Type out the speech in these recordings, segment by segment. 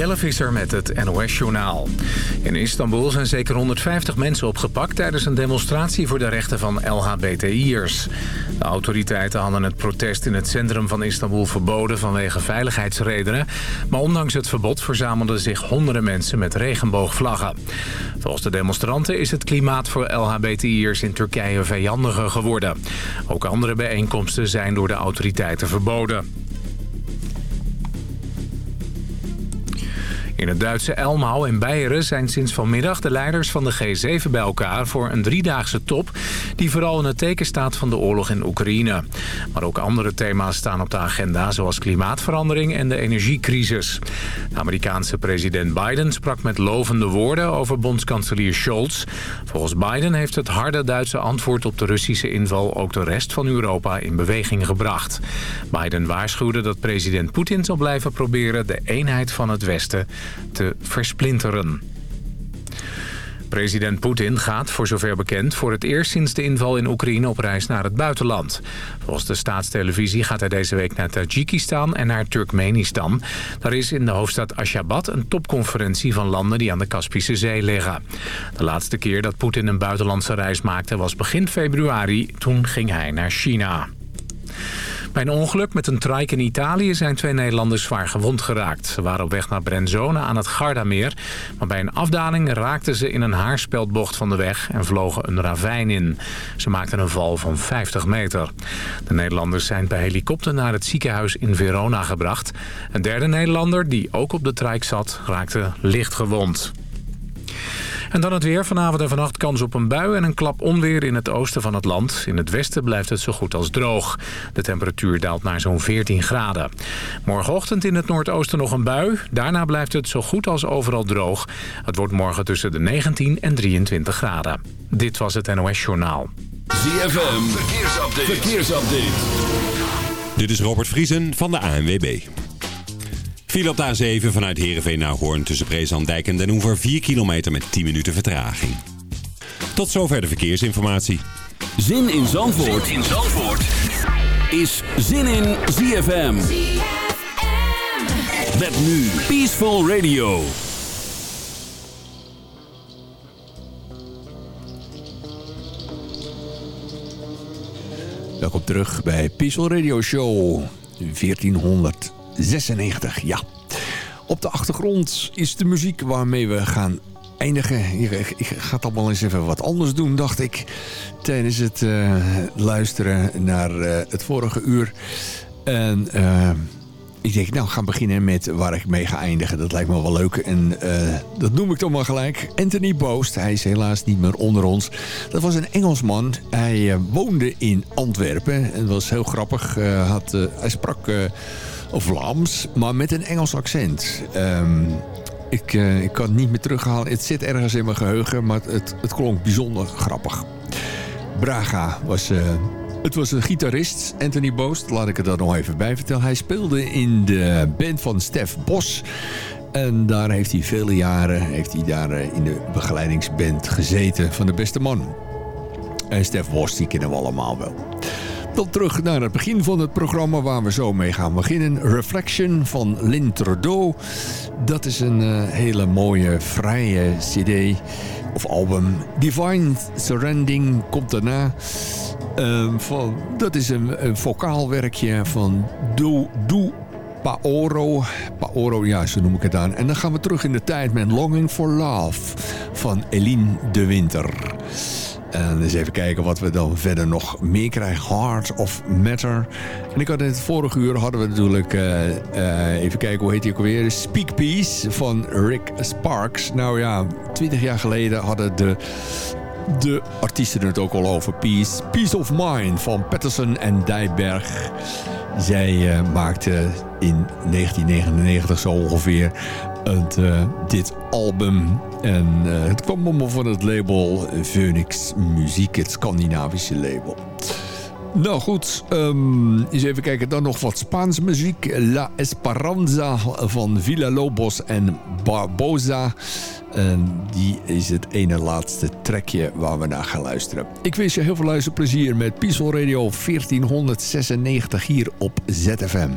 Jelle Visser met het NOS-journaal. In Istanbul zijn zeker 150 mensen opgepakt... tijdens een demonstratie voor de rechten van LHBTI'ers. De autoriteiten hadden het protest in het centrum van Istanbul verboden... vanwege veiligheidsredenen. Maar ondanks het verbod verzamelden zich honderden mensen met regenboogvlaggen. Volgens de demonstranten is het klimaat voor LHBTI'ers in Turkije vijandiger geworden. Ook andere bijeenkomsten zijn door de autoriteiten verboden. In het Duitse Elmau in Beieren zijn sinds vanmiddag de leiders van de G7 bij elkaar voor een driedaagse top die vooral in het teken staat van de oorlog in Oekraïne. Maar ook andere thema's staan op de agenda zoals klimaatverandering en de energiecrisis. De Amerikaanse president Biden sprak met lovende woorden over bondskanselier Scholz. Volgens Biden heeft het harde Duitse antwoord op de Russische inval ook de rest van Europa in beweging gebracht. Biden waarschuwde dat president Poetin zal blijven proberen de eenheid van het Westen te versplinteren. President Poetin gaat, voor zover bekend, voor het eerst sinds de inval in Oekraïne op reis naar het buitenland. Volgens de staatstelevisie gaat hij deze week naar Tajikistan en naar Turkmenistan. Daar is in de hoofdstad Ashgabat een topconferentie van landen die aan de Kaspische Zee liggen. De laatste keer dat Poetin een buitenlandse reis maakte was begin februari. Toen ging hij naar China. Bij een ongeluk met een trike in Italië zijn twee Nederlanders zwaar gewond geraakt. Ze waren op weg naar Brenzone aan het Gardameer. Maar bij een afdaling raakten ze in een haarspeldbocht van de weg en vlogen een ravijn in. Ze maakten een val van 50 meter. De Nederlanders zijn per helikopter naar het ziekenhuis in Verona gebracht. Een derde Nederlander, die ook op de trike zat, raakte licht gewond. En dan het weer. Vanavond en vannacht kans op een bui en een klap onweer in het oosten van het land. In het westen blijft het zo goed als droog. De temperatuur daalt naar zo'n 14 graden. Morgenochtend in het noordoosten nog een bui. Daarna blijft het zo goed als overal droog. Het wordt morgen tussen de 19 en 23 graden. Dit was het NOS Journaal. ZFM. Verkeersupdate. Verkeersupdate. Dit is Robert Vriesen van de ANWB. Viel op de A7 vanuit Heerenveen naar Hoorn tussen Breeslanddijk en Den Hoever 4 kilometer met 10 minuten vertraging. Tot zover de verkeersinformatie. Zin in Zandvoort, in Zandvoort. is Zin in ZFM. Met nu Peaceful Radio. Welkom terug bij Peaceful Radio Show 1400. 96, ja. Op de achtergrond is de muziek waarmee we gaan eindigen. Ik, ga het allemaal eens even wat anders doen, dacht ik. Tijdens het uh, luisteren naar uh, het vorige uur. En uh, ik denk, nou, gaan beginnen met waar ik mee ga eindigen. Dat lijkt me wel leuk. En dat noem ik dan maar gelijk. Anthony Boost. Hij is helaas niet meer onder ons. Dat was een Engelsman. Hij woonde in Antwerpen. En dat was heel grappig. had, hij sprak Vlaams, maar met een Engels accent. Um, ik, uh, ik kan het niet meer terughalen. Het zit ergens in mijn geheugen, maar het, het klonk bijzonder grappig. Braga was... Uh, het was een gitarist, Anthony Boost. Laat ik het er nog even bij vertellen. Hij speelde in de band van Stef Bos. En daar heeft hij vele jaren heeft hij daar eh, in de begeleidingsband gezeten van de beste man. En Stef Bos, die kennen we allemaal wel. Terug naar het begin van het programma waar we zo mee gaan beginnen. Reflection van Lynn Trudeau. Dat is een uh, hele mooie, vrije cd of album. Divine Surrending komt daarna. Uh, van, dat is een, een vocaalwerkje van Do, Do Paoro. Paoro, ja, zo noem ik het aan. En dan gaan we terug in de tijd met Longing for Love van Eline de Winter. En eens even kijken wat we dan verder nog meer krijgen. Heart of Matter. En ik had in het vorige uur hadden we natuurlijk... Uh, uh, even kijken, hoe heet hij ook alweer? Speak Peace van Rick Sparks. Nou ja, twintig jaar geleden hadden de, de artiesten het ook al over Peace. Peace of Mind van Patterson en Dijberg. Zij uh, maakte in 1999 zo ongeveer het, uh, dit album. En uh, het kwam allemaal van het label Phoenix Muziek, het Scandinavische label. Nou goed, um, eens even kijken. Dan nog wat Spaans muziek. La Esperanza van Villa Lobos en Barbosa. En die is het ene laatste trekje waar we naar gaan luisteren. Ik wens je heel veel luisterplezier met Peaceful Radio 1496 hier op ZFM.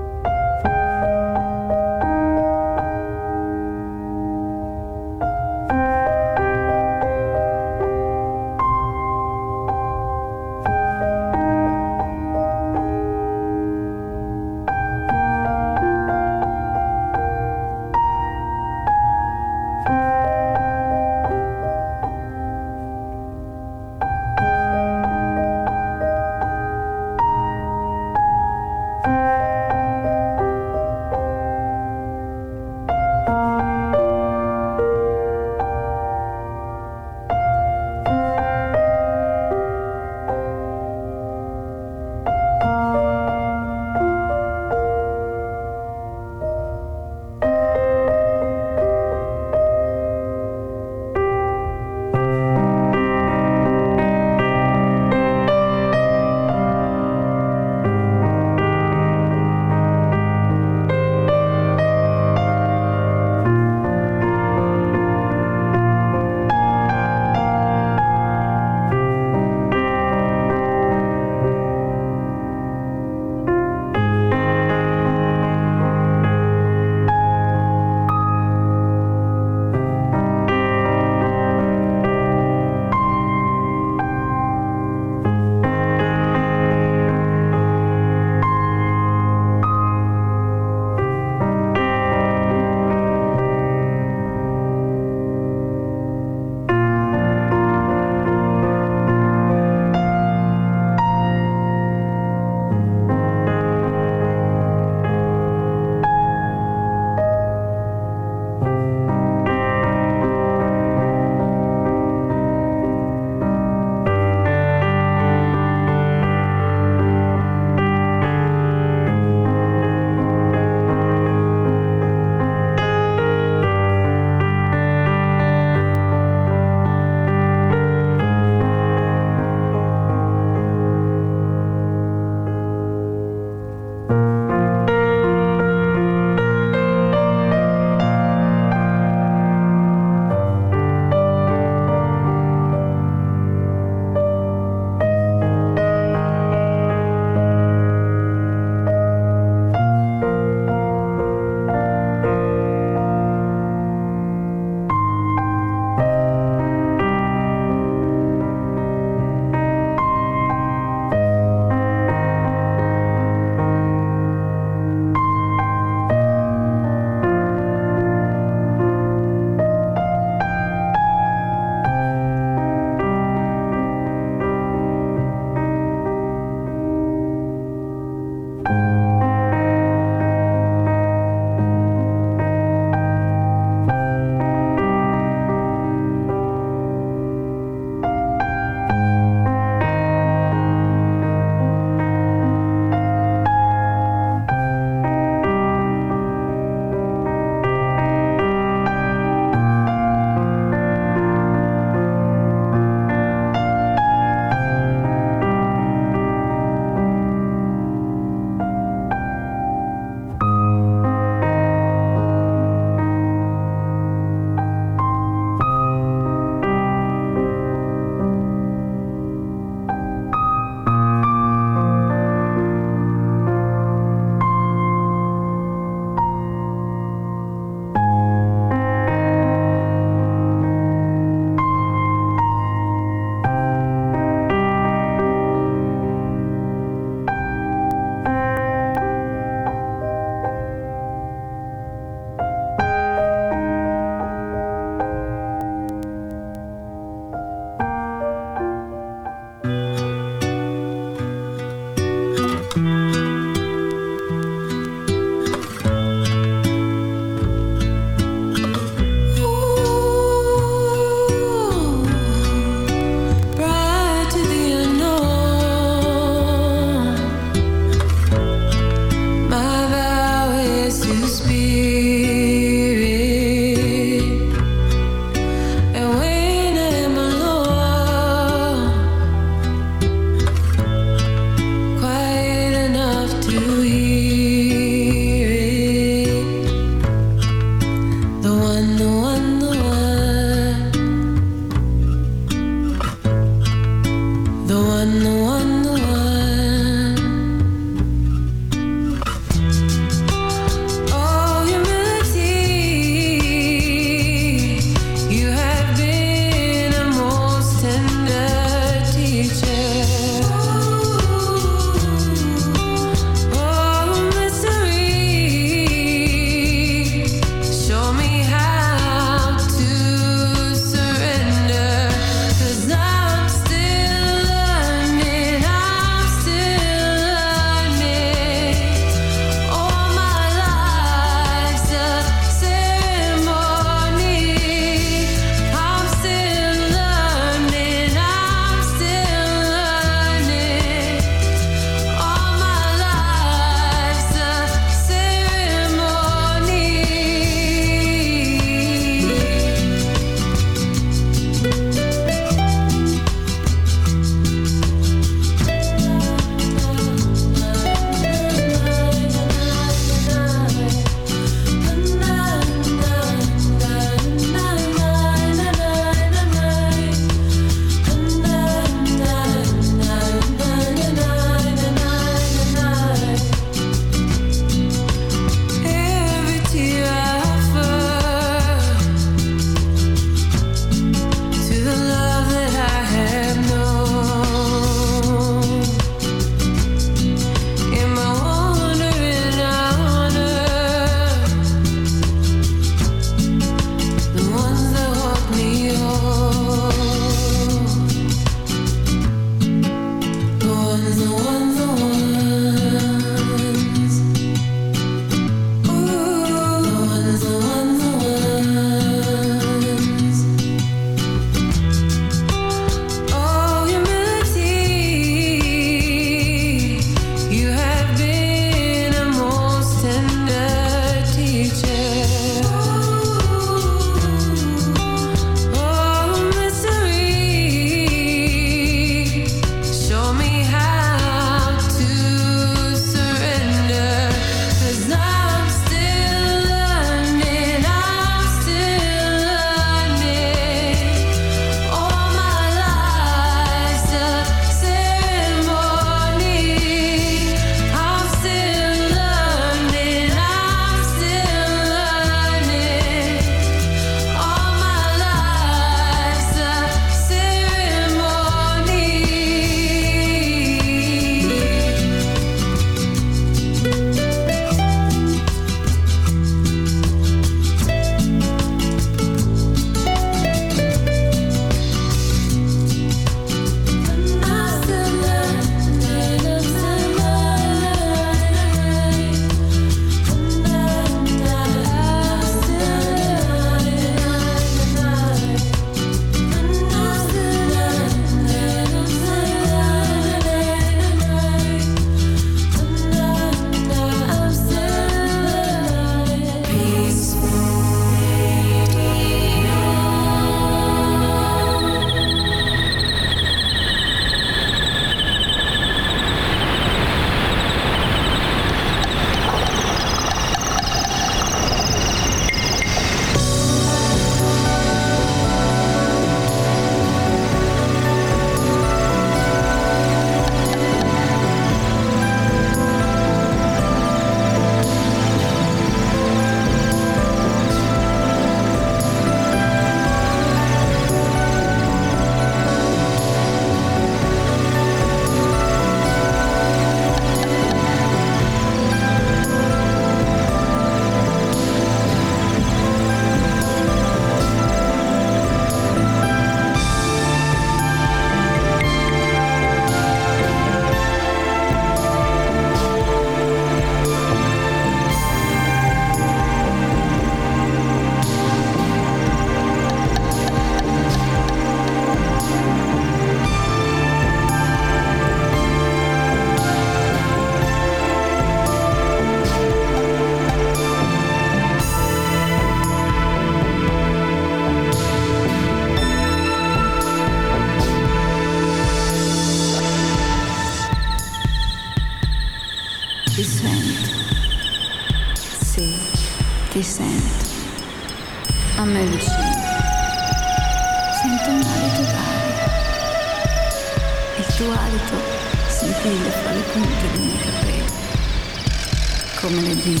come le.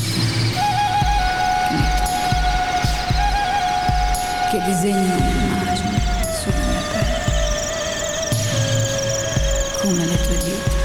Che disegna un'immagine sulla mia pelle. Come le tue dita.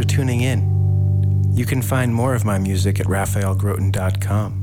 For tuning in. You can find more of my music at raphaelgroten.com.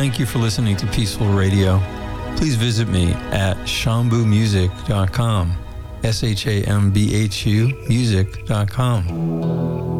Thank you for listening to Peaceful Radio. Please visit me at shambumusic.com. S-H-A-M-B-H-U music.com. zover het